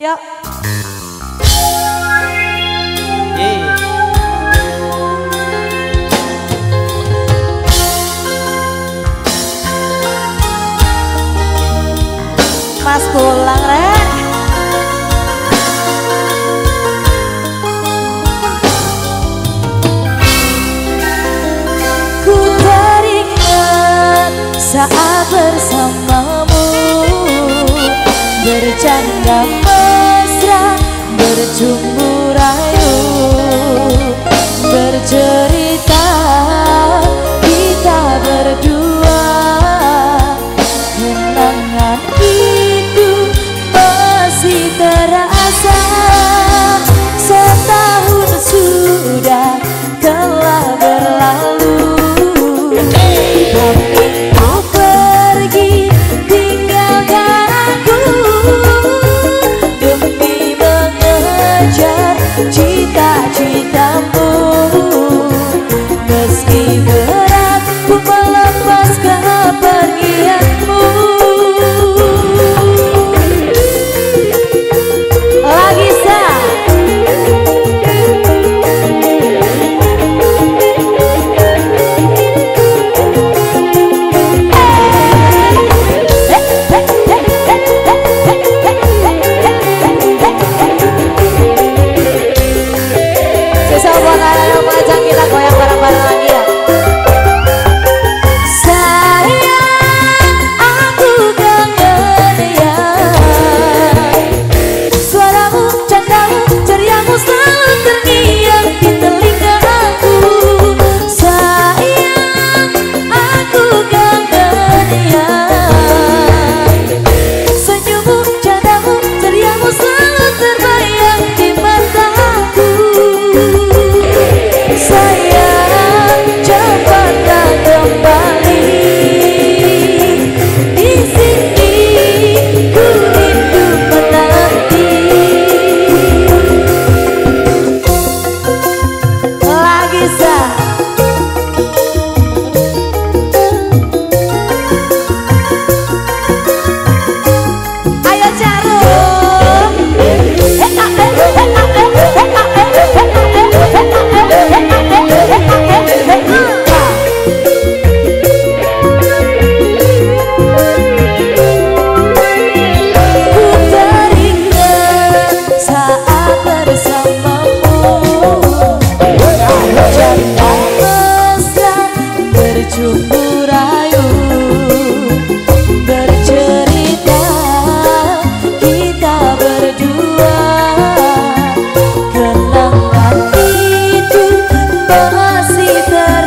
Ya. Mas pulang re? Ku teringat saat bersamamu bercanda. what it took kasih.